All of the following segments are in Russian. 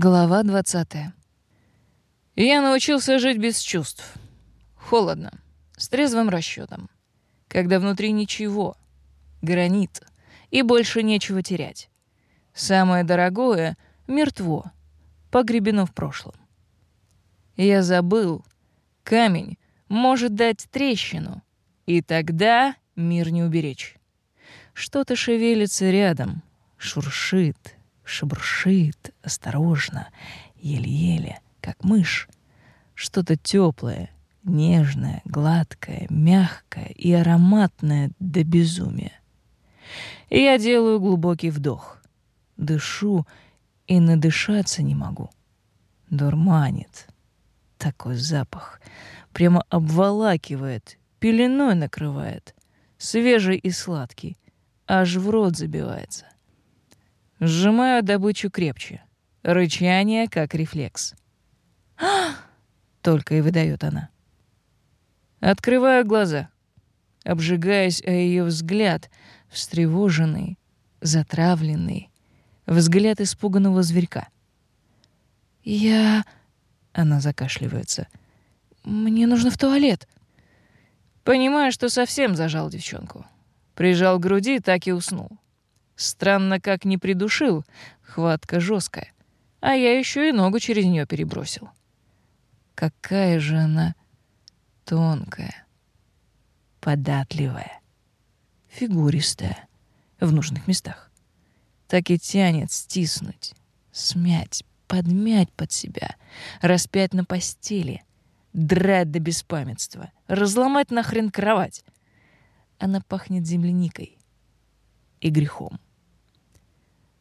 Глава 20. Я научился жить без чувств. Холодно, с трезвым расчетом. Когда внутри ничего, гранит, и больше нечего терять. Самое дорогое — мертво, погребено в прошлом. Я забыл, камень может дать трещину, и тогда мир не уберечь. Что-то шевелится рядом, шуршит, шебуршит, осторожно, еле-еле, как мышь. Что-то теплое, нежное, гладкое, мягкое и ароматное до безумия. И я делаю глубокий вдох. Дышу и надышаться не могу. Дурманит. Такой запах. Прямо обволакивает, пеленой накрывает. Свежий и сладкий. Аж в рот забивается. Сжимаю добычу крепче. Рычание как рефлекс. Только и выдает она. Открываю глаза, обжигаясь о ее взгляд, встревоженный, затравленный, взгляд испуганного зверька. «Я...» — она закашливается. «Мне нужно в туалет». Понимаю, что совсем зажал девчонку. Прижал к груди, так и уснул. Странно, как не придушил, хватка жесткая. А я еще и ногу через нее перебросил. Какая же она тонкая, податливая, фигуристая в нужных местах. Так и тянет стиснуть, смять, подмять под себя, распять на постели, драть до беспамятства, разломать нахрен кровать. Она пахнет земляникой и грехом.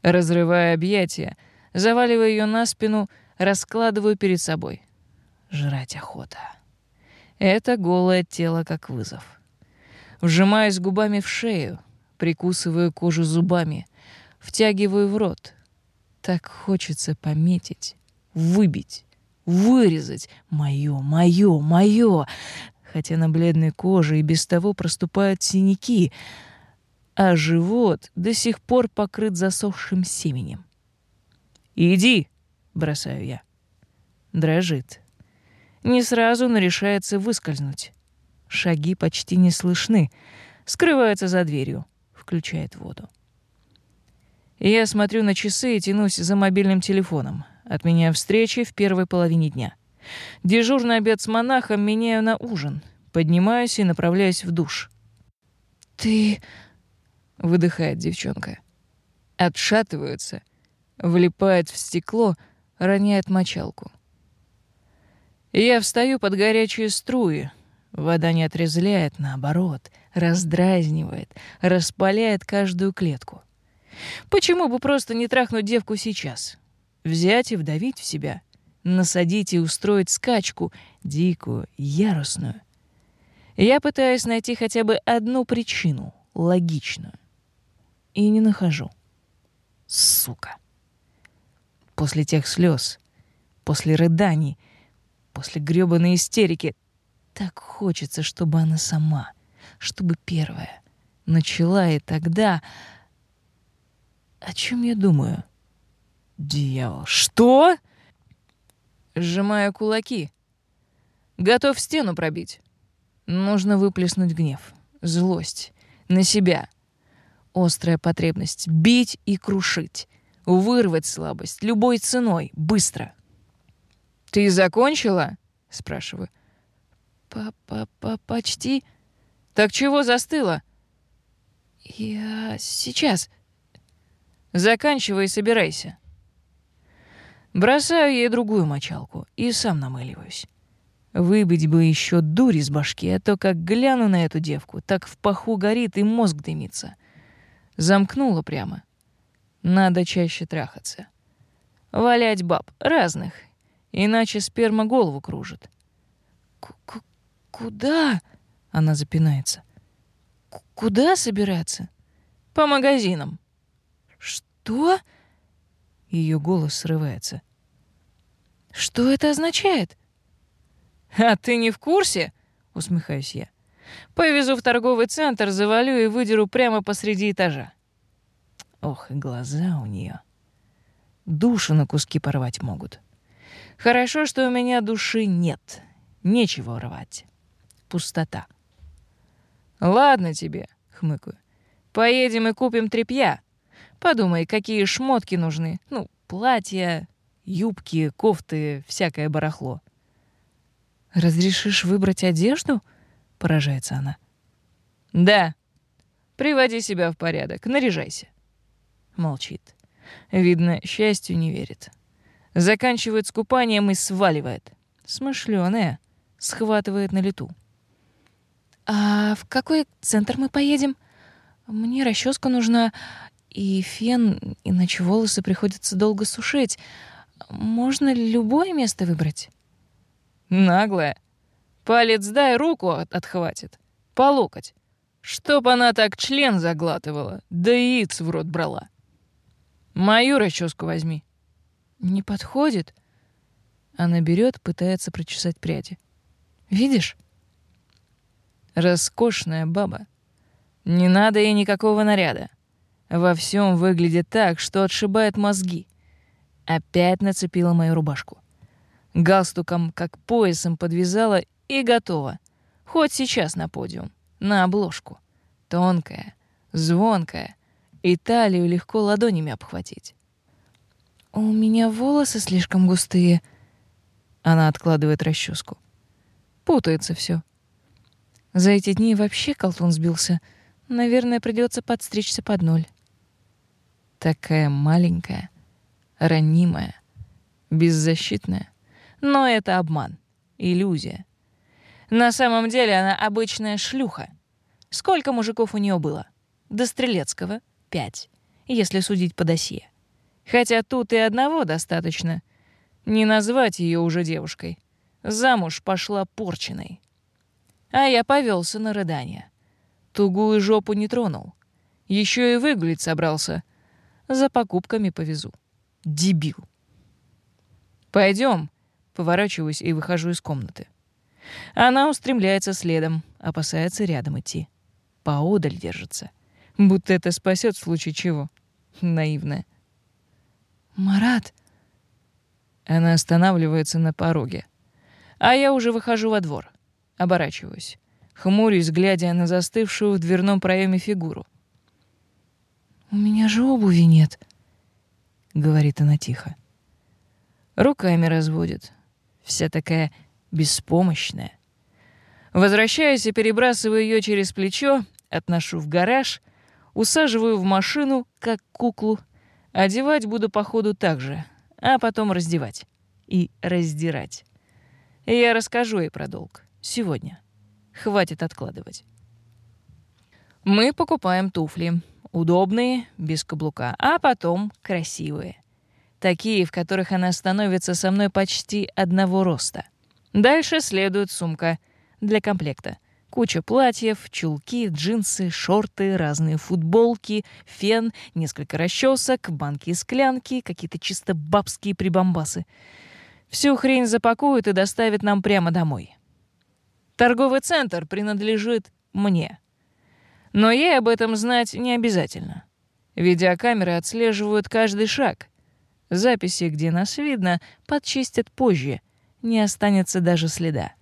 Разрывая объятия, заваливая ее на спину, раскладываю перед собой. Жрать охота. Это голое тело как вызов. Вжимаюсь губами в шею, прикусываю кожу зубами, втягиваю в рот. Так хочется пометить, выбить, вырезать. Моё, моё, моё. Хотя на бледной коже и без того проступают синяки — а живот до сих пор покрыт засохшим семенем. «Иди!» — бросаю я. Дрожит. Не сразу, но решается выскользнуть. Шаги почти не слышны. Скрывается за дверью. Включает воду. Я смотрю на часы и тянусь за мобильным телефоном. Отменяю встречи в первой половине дня. Дежурный обед с монахом меняю на ужин. Поднимаюсь и направляюсь в душ. «Ты — выдыхает девчонка. Отшатываются, влипает в стекло, роняет мочалку. Я встаю под горячие струи. Вода не отрезляет, наоборот, раздразнивает, распаляет каждую клетку. Почему бы просто не трахнуть девку сейчас? Взять и вдавить в себя, насадить и устроить скачку, дикую, яростную. Я пытаюсь найти хотя бы одну причину, логичную и не нахожу. Сука. После тех слез, после рыданий, после грёбаной истерики так хочется, чтобы она сама, чтобы первая начала и тогда... О чем я думаю? Дьявол. Что? Сжимая кулаки. Готов стену пробить. Нужно выплеснуть гнев, злость на себя — Острая потребность бить и крушить, вырвать слабость любой ценой, быстро. «Ты закончила?» — спрашиваю. «Па-па-па почти». «Так чего застыла?» «Я сейчас». «Заканчивай и собирайся». Бросаю ей другую мочалку и сам намыливаюсь. Выбить бы еще дурь из башки, а то как гляну на эту девку, так в паху горит и мозг дымится — Замкнула прямо. Надо чаще трахаться. Валять баб разных, иначе сперма голову кружит. К -к «Куда?» — она запинается. К «Куда собираться?» «По магазинам». «Что?» — ее голос срывается. «Что это означает?» «А ты не в курсе?» — усмехаюсь я. Повезу в торговый центр, завалю и выдеру прямо посреди этажа. Ох, и глаза у нее. душу на куски порвать могут. Хорошо, что у меня души нет. Нечего рвать. Пустота. Ладно тебе, хмыкаю. Поедем и купим тряпья. Подумай, какие шмотки нужны. Ну, платья, юбки, кофты, всякое барахло. «Разрешишь выбрать одежду?» — поражается она. «Да. Приводи себя в порядок, наряжайся». Молчит. Видно, счастью не верит. Заканчивает с купанием и сваливает. Смышлёная. Схватывает на лету. «А в какой центр мы поедем? Мне расческа нужна, и фен, иначе волосы приходится долго сушить. Можно любое место выбрать?» Наглая. Палец дай, руку от отхватит. По локоть. Чтоб она так член заглатывала, да яиц в рот брала. Мою расческу возьми. Не подходит. Она берет, пытается прочесать пряди. Видишь? Роскошная баба. Не надо ей никакого наряда. Во всем выглядит так, что отшибает мозги. Опять нацепила мою рубашку. Галстуком, как поясом подвязала и готова. Хоть сейчас на подиум, на обложку. Тонкая, звонкая, и талию легко ладонями обхватить. «У меня волосы слишком густые». Она откладывает расческу. Путается все. За эти дни вообще колтун сбился. Наверное, придется подстричься под ноль. Такая маленькая, ранимая, беззащитная. Но это обман, иллюзия. На самом деле она обычная шлюха. Сколько мужиков у нее было? До Стрелецкого — пять, если судить по досье. Хотя тут и одного достаточно. Не назвать ее уже девушкой. Замуж пошла порченой. А я повелся на рыдание. Тугую жопу не тронул. Еще и выгулить собрался. За покупками повезу. Дебил. Пойдем, Поворачиваюсь и выхожу из комнаты. Она устремляется следом, опасается рядом идти. Поодаль держится. Будто это спасет в случае чего. Наивная. «Марат!» Она останавливается на пороге. А я уже выхожу во двор. Оборачиваюсь. Хмурюсь, глядя на застывшую в дверном проеме фигуру. «У меня же обуви нет», — говорит она тихо. Руками разводит, вся такая беспомощная. Возвращаюсь и перебрасываю ее через плечо, отношу в гараж, усаживаю в машину, как куклу. Одевать буду по ходу так же, а потом раздевать. И раздирать. И я расскажу ей про долг. Сегодня. Хватит откладывать. Мы покупаем туфли. Удобные, без каблука, а потом красивые. Такие, в которых она становится со мной почти одного роста. Дальше следует сумка для комплекта. Куча платьев, чулки, джинсы, шорты, разные футболки, фен, несколько расчесок, банки и склянки, какие-то чисто бабские прибамбасы. Всю хрень запакуют и доставят нам прямо домой. Торговый центр принадлежит мне. Но ей об этом знать не обязательно. Видеокамеры отслеживают каждый шаг — Записи, где нас видно, подчистят позже. Не останется даже следа.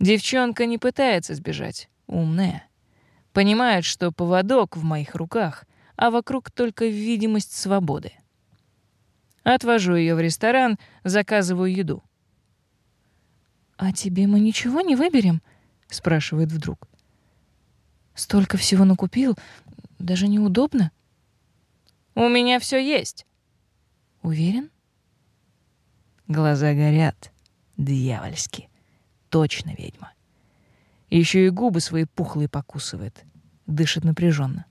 Девчонка не пытается сбежать. Умная. Понимает, что поводок в моих руках, а вокруг только видимость свободы. Отвожу ее в ресторан, заказываю еду. «А тебе мы ничего не выберем?» — спрашивает вдруг. «Столько всего накупил, даже неудобно». «У меня все есть». Уверен? Глаза горят. Дьявольски. Точно ведьма. Еще и губы свои пухлые покусывает. Дышит напряженно.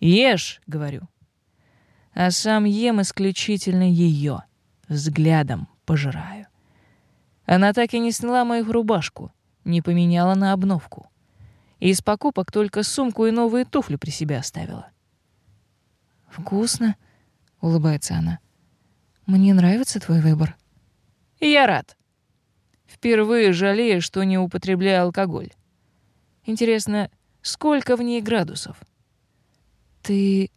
«Ешь!» — говорю. А сам ем исключительно ее. Взглядом пожираю. Она так и не сняла мою рубашку, не поменяла на обновку. Из покупок только сумку и новые туфли при себе оставила. «Вкусно», — улыбается она. Мне нравится твой выбор. Я рад. Впервые жалею, что не употребляю алкоголь. Интересно, сколько в ней градусов? Ты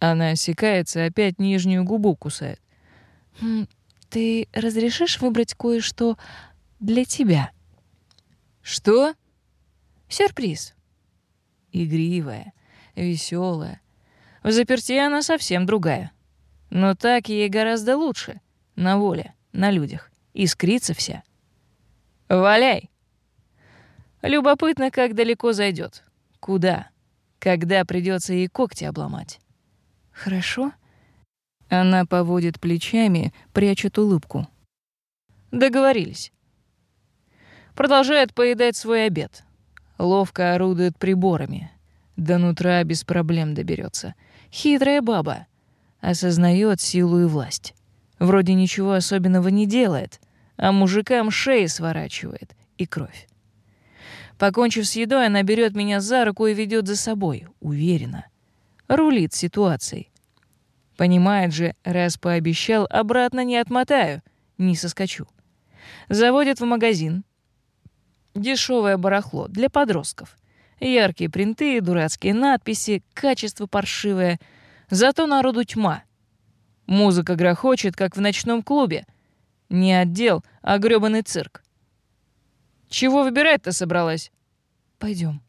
Она осекается опять нижнюю губу кусает. Хм, «Ты разрешишь выбрать кое-что для тебя?» «Что?» «Сюрприз». Игривая, веселая. В заперти она совсем другая. Но так ей гораздо лучше. На воле, на людях. Искрится вся. «Валяй!» Любопытно, как далеко зайдет. Куда? Когда придется ей когти обломать. «Хорошо?» Она поводит плечами, прячет улыбку. Договорились. Продолжает поедать свой обед. Ловко орудует приборами. До нутра без проблем доберется. Хитрая баба. Осознает силу и власть. Вроде ничего особенного не делает, а мужикам шеи сворачивает и кровь. Покончив с едой, она берет меня за руку и ведет за собой, уверенно. Рулит ситуацией. Понимает же, раз пообещал, обратно не отмотаю, не соскочу. Заводит в магазин. Дешевое барахло для подростков. Яркие принты, дурацкие надписи, качество паршивое. Зато народу тьма. Музыка грохочет, как в ночном клубе. Не отдел, а грёбаный цирк. Чего выбирать-то собралась? Пойдем.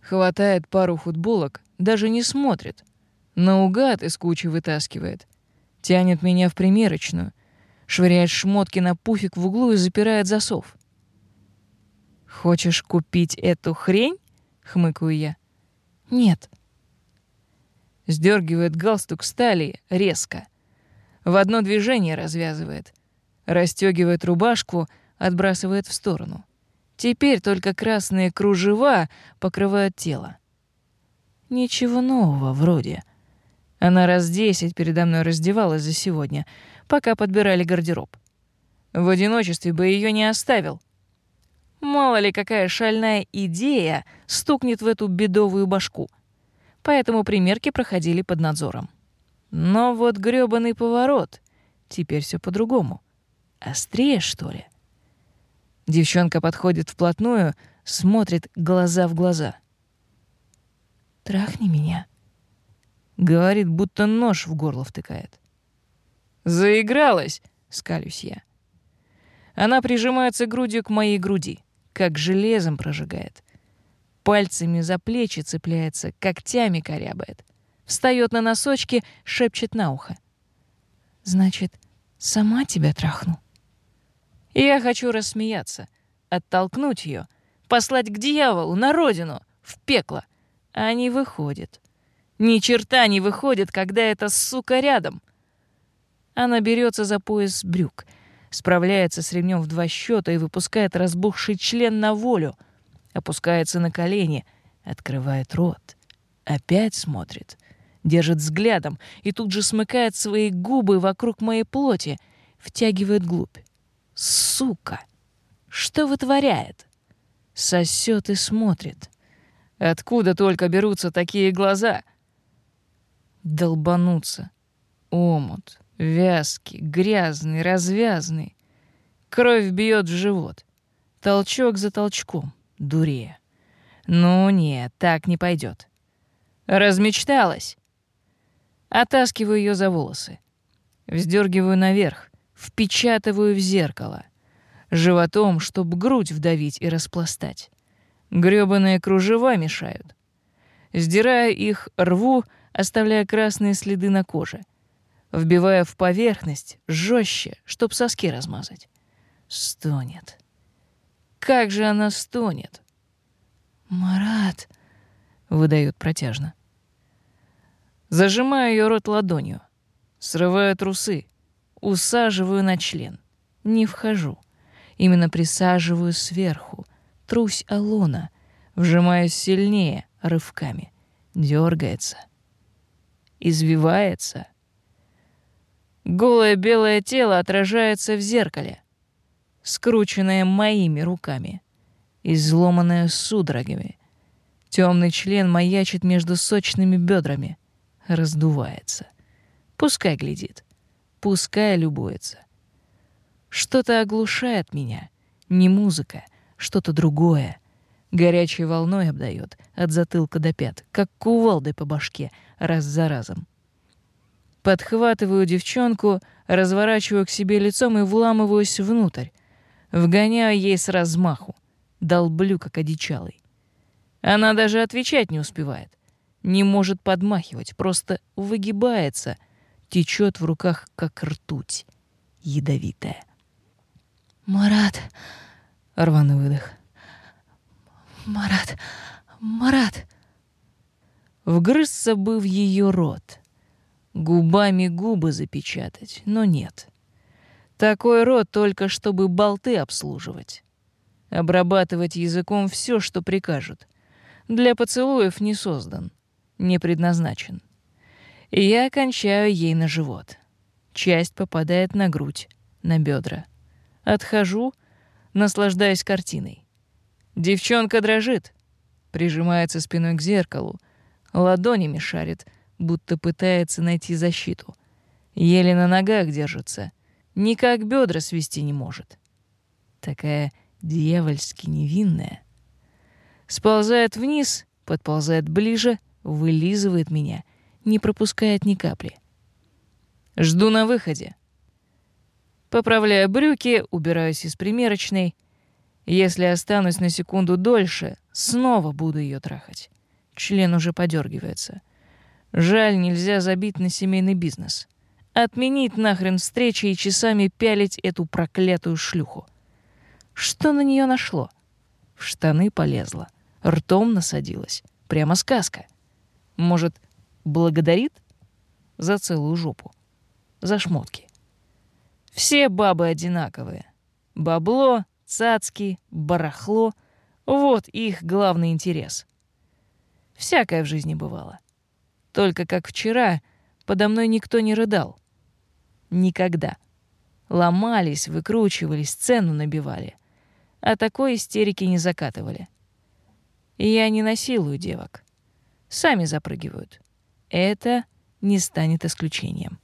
Хватает пару футболок, даже не смотрит. Наугад из кучи вытаскивает. Тянет меня в примерочную. Швыряет шмотки на пуфик в углу и запирает засов. «Хочешь купить эту хрень?» — хмыкаю я. «Нет». Сдергивает галстук стали резко. В одно движение развязывает. Расстегивает рубашку, отбрасывает в сторону. Теперь только красные кружева покрывают тело. Ничего нового вроде. Она раз десять передо мной раздевалась за сегодня, пока подбирали гардероб. В одиночестве бы ее не оставил. Мало ли какая шальная идея стукнет в эту бедовую башку. Поэтому примерки проходили под надзором. Но вот грёбаный поворот. Теперь все по-другому. Острее, что ли? Девчонка подходит вплотную, смотрит глаза в глаза. «Трахни меня», — говорит, будто нож в горло втыкает. «Заигралась!» — скалюсь я. Она прижимается грудью к моей груди, как железом прожигает. Пальцами за плечи цепляется, когтями корябает. Встает на носочки, шепчет на ухо. «Значит, сама тебя трахну?» Я хочу рассмеяться, оттолкнуть ее, послать к дьяволу, на родину, в пекло. А не выходит. Ни черта не выходит, когда эта сука рядом. Она берется за пояс брюк, справляется с ремнем в два счета и выпускает разбухший член на волю, опускается на колени, открывает рот, опять смотрит, держит взглядом и тут же смыкает свои губы вокруг моей плоти, втягивает глубь. Сука! Что вытворяет? Сосет и смотрит. Откуда только берутся такие глаза? Долбануться. Омут. Вязкий, грязный, развязный. Кровь бьет в живот. Толчок за толчком. Дурея. Ну нет, так не пойдет. Размечталась. Оттаскиваю ее за волосы. Вздергиваю наверх впечатываю в зеркало. Животом, чтоб грудь вдавить и распластать. Грёбаные кружева мешают. Сдирая их, рву, оставляя красные следы на коже. Вбивая в поверхность, жестче, чтоб соски размазать. Стонет. Как же она стонет. «Марат!» — выдает протяжно. Зажимаю ее рот ладонью. Срываю трусы. Усаживаю на член. Не вхожу. Именно присаживаю сверху. Трусь Алона. Вжимаюсь сильнее, рывками. Дергается. Извивается. Голое белое тело отражается в зеркале. Скрученное моими руками. Изломанное судорогами. Темный член маячит между сочными бедрами. Раздувается. Пускай глядит. Пускай любуется. Что-то оглушает меня. Не музыка, что-то другое. Горячей волной обдает от затылка до пят, как кувалдой по башке, раз за разом. Подхватываю девчонку, разворачиваю к себе лицом и вламываюсь внутрь. Вгоняю ей с размаху. Долблю, как одичалый. Она даже отвечать не успевает. Не может подмахивать, просто выгибается, течет в руках, как ртуть, ядовитая. «Марат!» — рваный выдох. «Марат! Марат!» Вгрызся бы в ее рот. Губами губы запечатать, но нет. Такой рот только чтобы болты обслуживать. Обрабатывать языком все, что прикажут. Для поцелуев не создан, не предназначен. Я кончаю ей на живот. Часть попадает на грудь, на бедра. Отхожу, наслаждаясь картиной. Девчонка дрожит, прижимается спиной к зеркалу, ладонями шарит, будто пытается найти защиту. Еле на ногах держится, никак бедра свести не может. Такая дьявольски невинная. Сползает вниз, подползает ближе, вылизывает меня, не пропускает ни капли. Жду на выходе. Поправляю брюки, убираюсь из примерочной. Если останусь на секунду дольше, снова буду ее трахать. Член уже подергивается. Жаль, нельзя забить на семейный бизнес. Отменить нахрен встречи и часами пялить эту проклятую шлюху. Что на нее нашло? В штаны полезла, ртом насадилась. Прямо сказка. Может, благодарит? За целую жопу. За шмотки. Все бабы одинаковые. Бабло, цацки, барахло — вот их главный интерес. Всякое в жизни бывало. Только как вчера подо мной никто не рыдал. Никогда. Ломались, выкручивались, цену набивали. А такой истерики не закатывали. Я не насилую девок. Сами запрыгивают. Это не станет исключением.